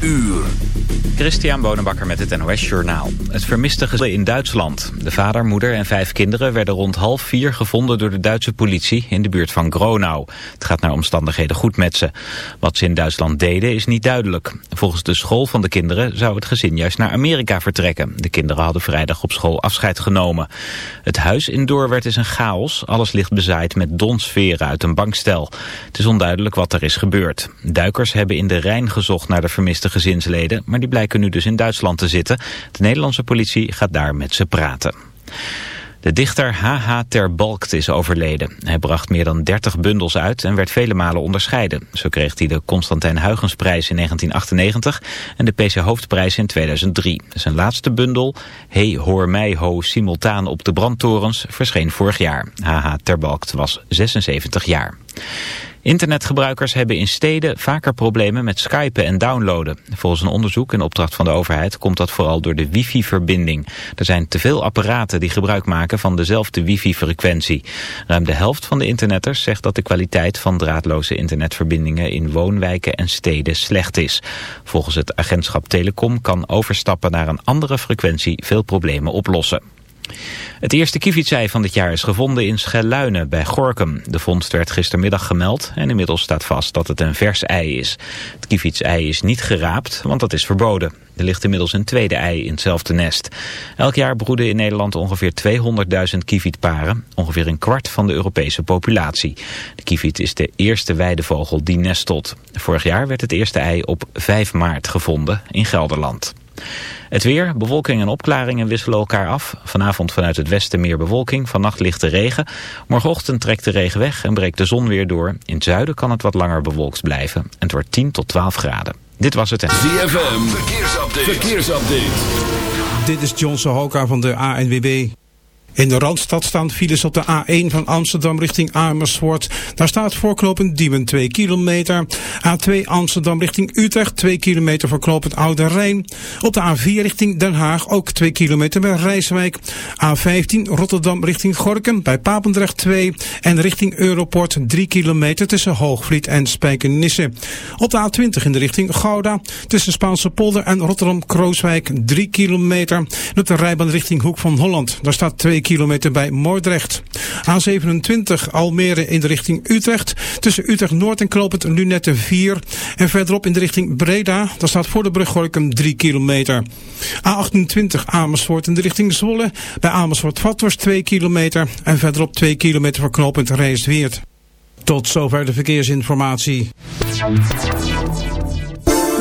Uur. Christian Bonenbakker met het NOS Journaal. Het vermiste gezin in Duitsland. De vader, moeder en vijf kinderen werden rond half vier gevonden door de Duitse politie in de buurt van Gronau. Het gaat naar omstandigheden goed met ze. Wat ze in Duitsland deden is niet duidelijk. Volgens de school van de kinderen zou het gezin juist naar Amerika vertrekken. De kinderen hadden vrijdag op school afscheid genomen. Het huis in Doorwerd is een chaos. Alles ligt bezaaid met donsferen uit een bankstel. Het is onduidelijk wat er is gebeurd. Duikers hebben in de Rijn gezocht naar de vermiste gezinsleden, maar die blijken nu dus in Duitsland te zitten. De Nederlandse politie gaat daar met ze praten. De dichter H.H. Ter Balkt is overleden. Hij bracht meer dan 30 bundels uit en werd vele malen onderscheiden. Zo kreeg hij de Constantijn Huygensprijs in 1998 en de PC Hoofdprijs in 2003. Zijn laatste bundel, Hey hoor mij ho simultaan op de brandtorens, verscheen vorig jaar. H.H. Ter Balkt was 76 jaar. Internetgebruikers hebben in steden vaker problemen met skypen en downloaden. Volgens een onderzoek in opdracht van de overheid komt dat vooral door de wifi-verbinding. Er zijn te veel apparaten die gebruik maken van dezelfde wifi-frequentie. Ruim de helft van de internetters zegt dat de kwaliteit van draadloze internetverbindingen in woonwijken en steden slecht is. Volgens het agentschap Telecom kan overstappen naar een andere frequentie veel problemen oplossen. Het eerste kievitzei van dit jaar is gevonden in Schelluinen bij Gorkum. De vondst werd gistermiddag gemeld en inmiddels staat vast dat het een vers ei is. Het kievitzei is niet geraapt, want dat is verboden. Er ligt inmiddels een tweede ei in hetzelfde nest. Elk jaar broeden in Nederland ongeveer 200.000 kievietparen, ongeveer een kwart van de Europese populatie. De kieviet is de eerste weidevogel die nestelt. Vorig jaar werd het eerste ei op 5 maart gevonden in Gelderland. Het weer, bewolking en opklaringen wisselen elkaar af. Vanavond vanuit het westen meer bewolking, vannacht lichte regen. Morgenochtend trekt de regen weg en breekt de zon weer door. In het zuiden kan het wat langer bewolkt blijven. En het wordt 10 tot 12 graden. Dit was het. ZFM, verkeersupdate. verkeersupdate. Dit is John Sohoka van de ANWB. In de Randstad staan files op de A1 van Amsterdam richting Amersfoort. Daar staat voorknopend Diemen 2 kilometer. A2 Amsterdam richting Utrecht 2 kilometer voorknopend Oude Rijn. Op de A4 richting Den Haag ook 2 kilometer bij Rijswijk. A15 Rotterdam richting Gorkum bij Papendrecht 2. En richting Europort 3 kilometer tussen Hoogvliet en Spijkenisse. Op de A20 in de richting Gouda tussen Spaanse polder en Rotterdam-Krooswijk 3 kilometer. En op de rijbaan richting Hoek van Holland. Daar staat 2 kilometer bij Moordrecht. A27 Almere in de richting Utrecht. Tussen Utrecht Noord en Knopend Lunette 4. En verderop in de richting Breda. Daar staat voor de brug Gorkum 3 kilometer. A28 Amersfoort in de richting Zwolle. Bij Amersfoort Vathorst 2 kilometer. En verderop 2 kilometer voor knooppunt Rijsweert. Tot zover de verkeersinformatie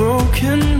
broken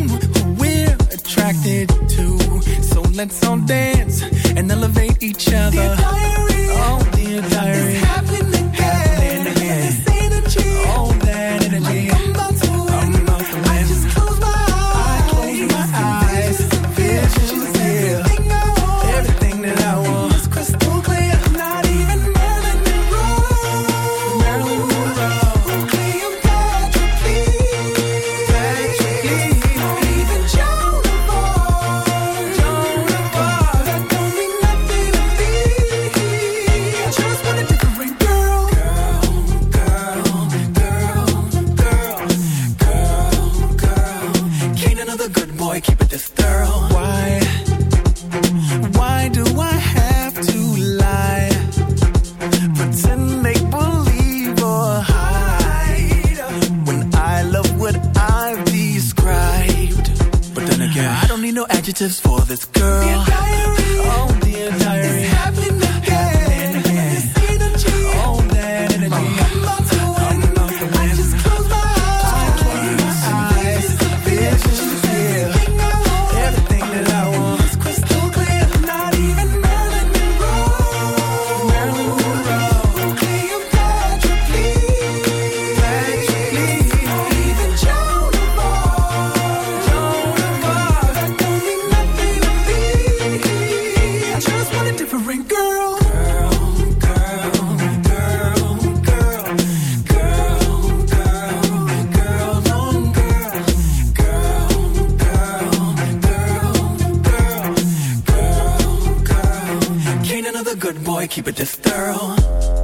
attracted to. So let's all dance and elevate each other. ain't another good boy, keep it this thorough.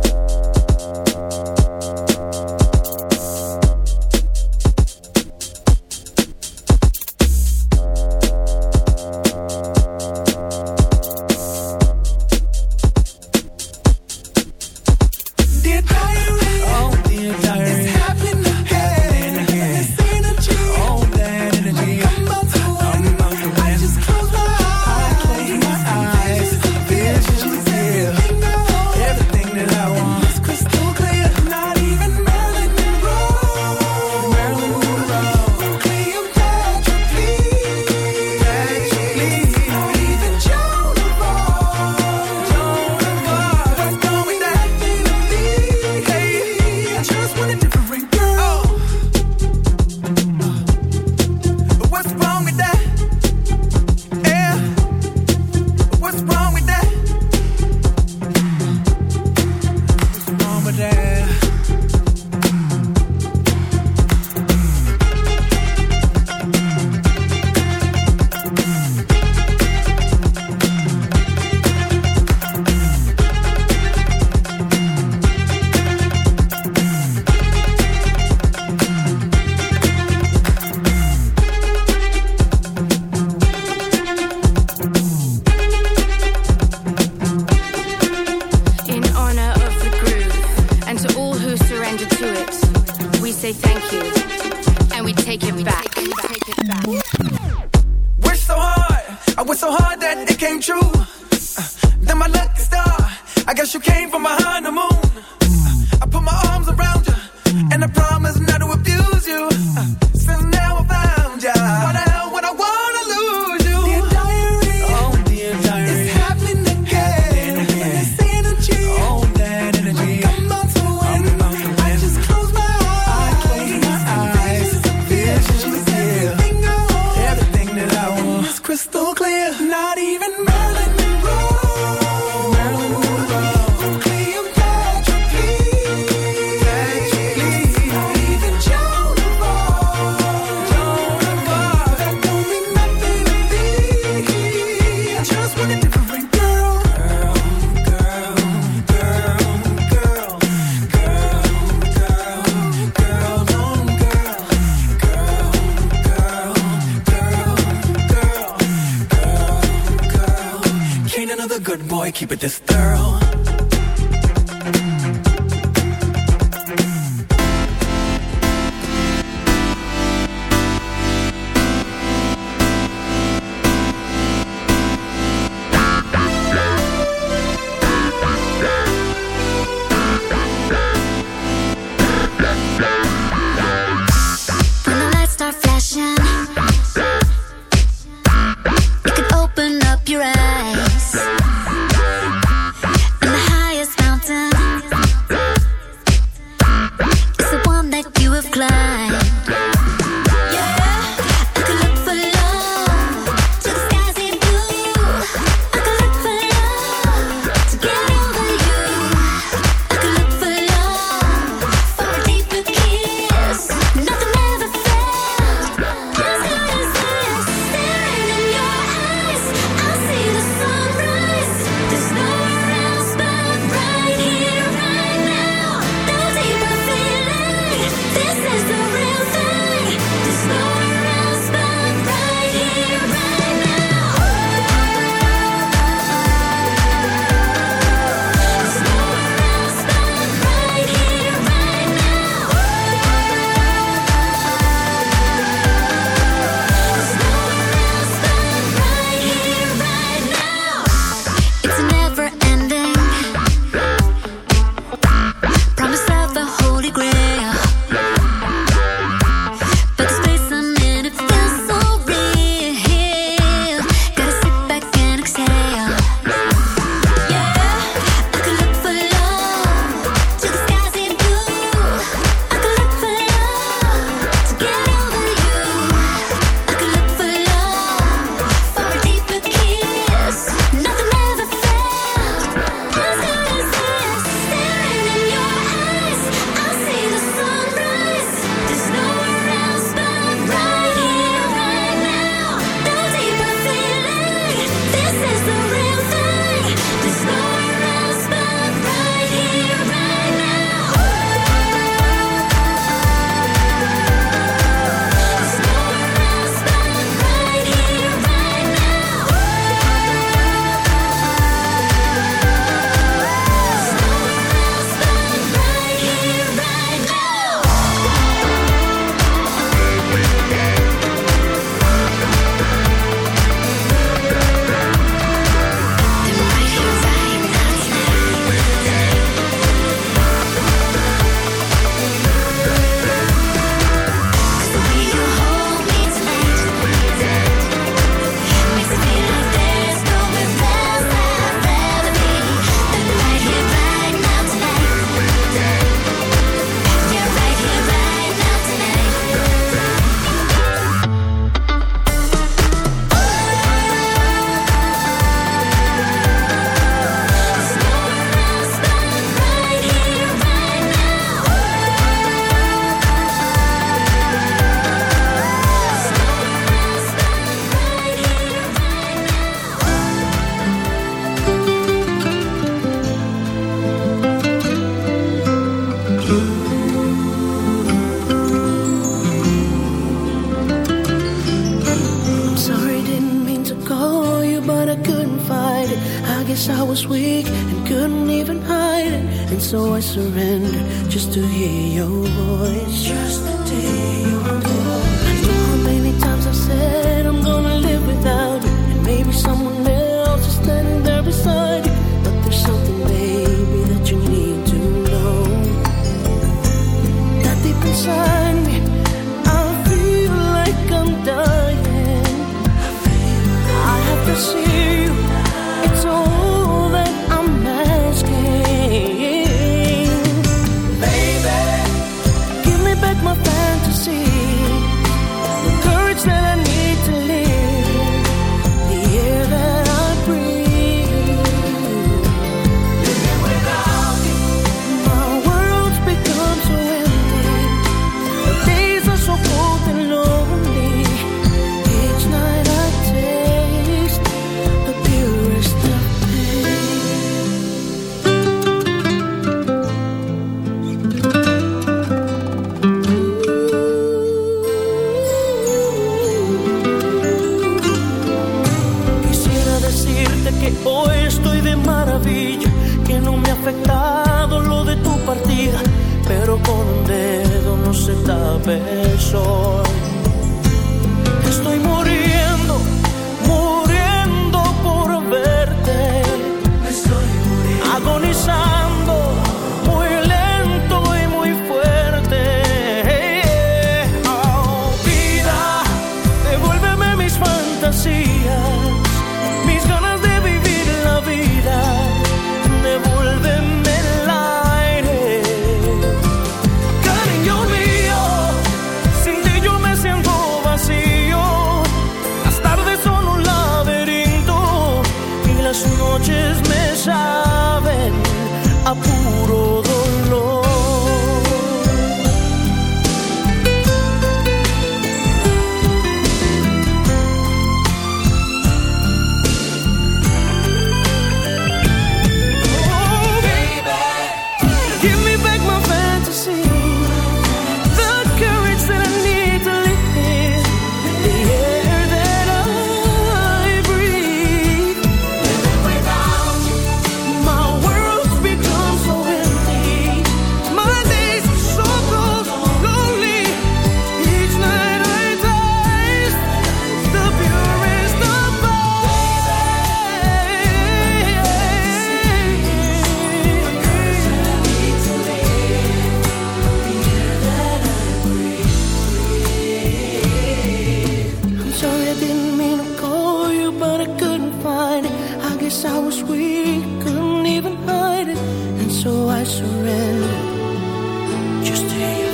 guess I was weak, couldn't even hide it, and so I surrendered. Just hear your.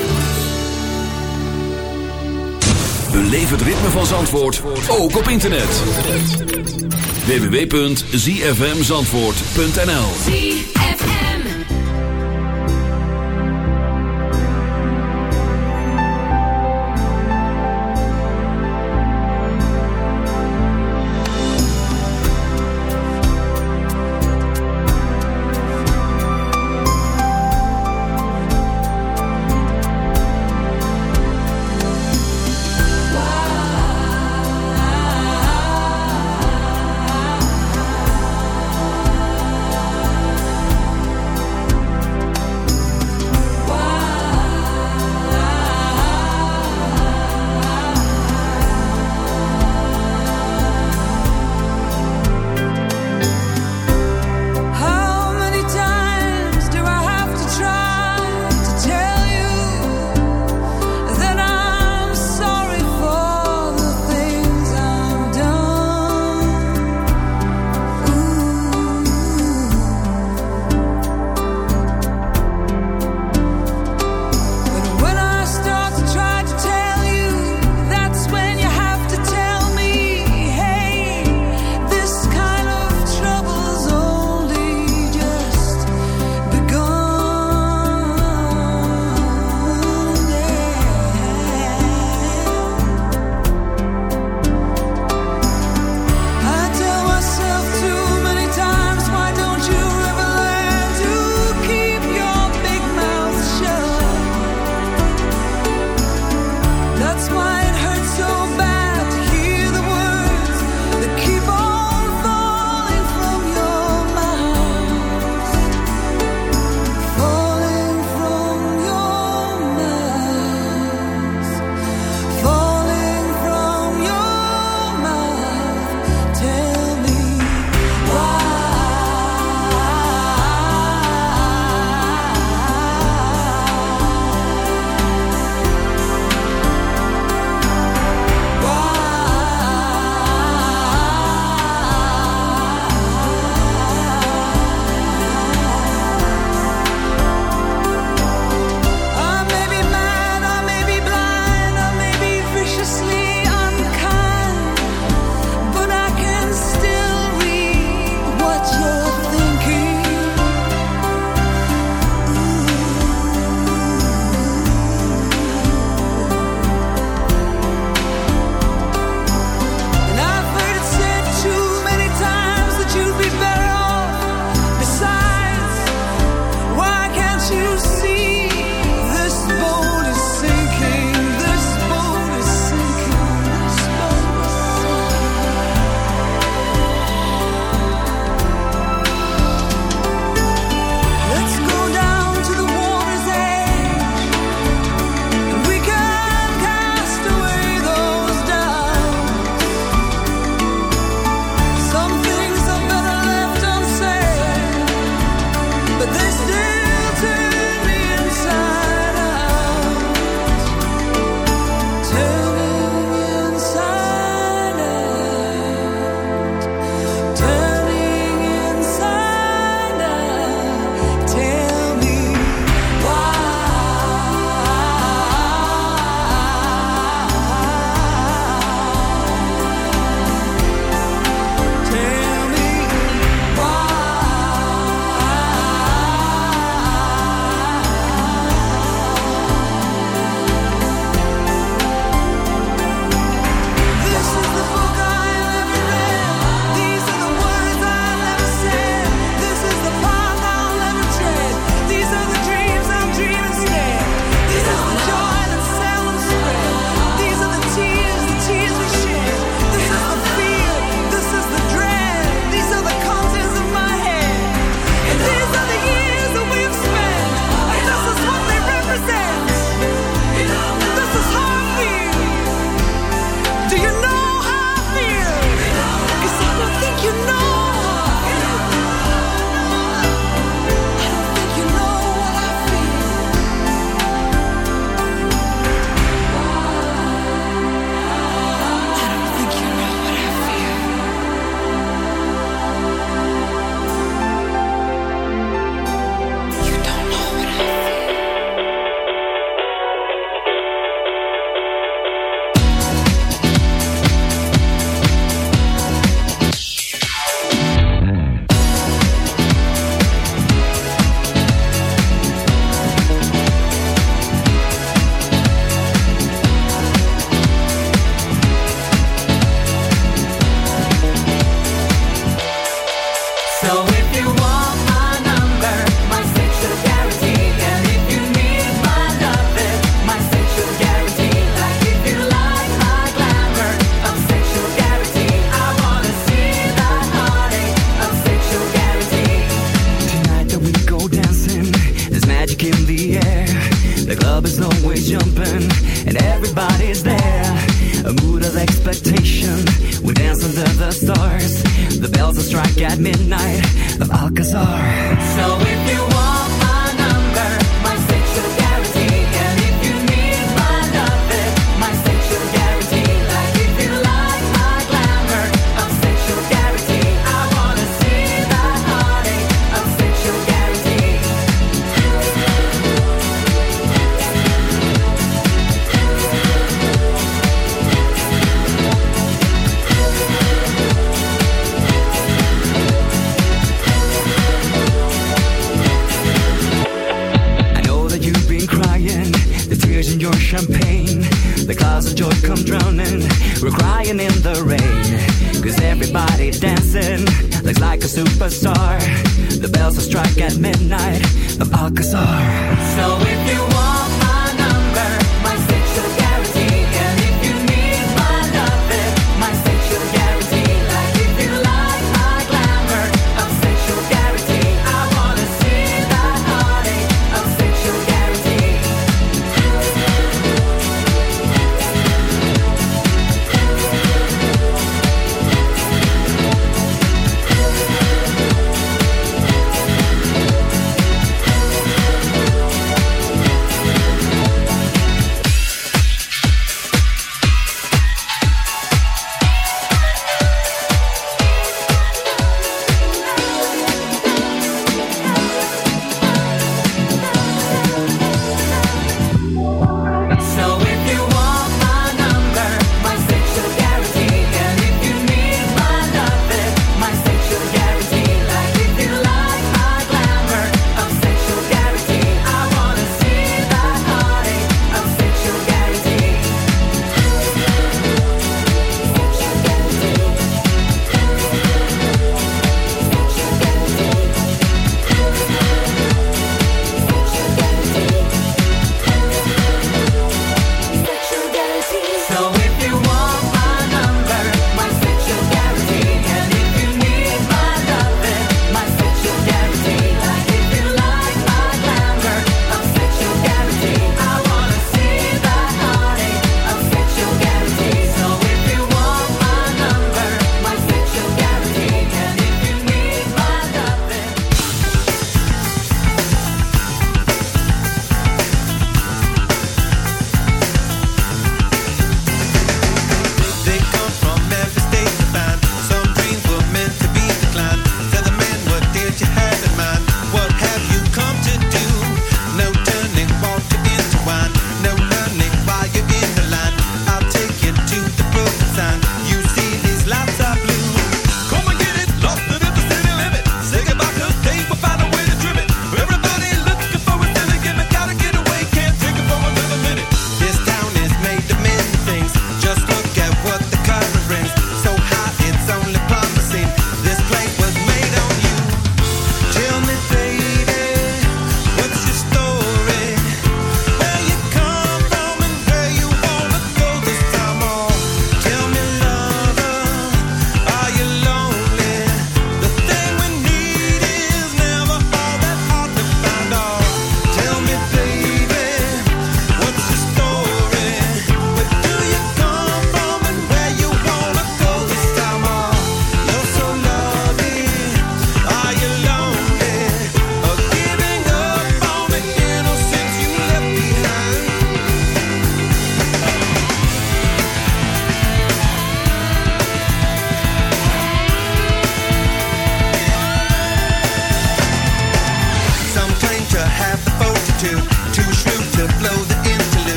Beleef het ritme van Zandvoort ook op internet. www.zfmzandvoort.nl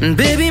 Baby,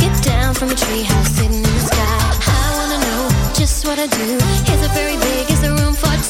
get down from a treehouse sitting in the sky. I wanna know just what I do. Is it very big? Is there room for two?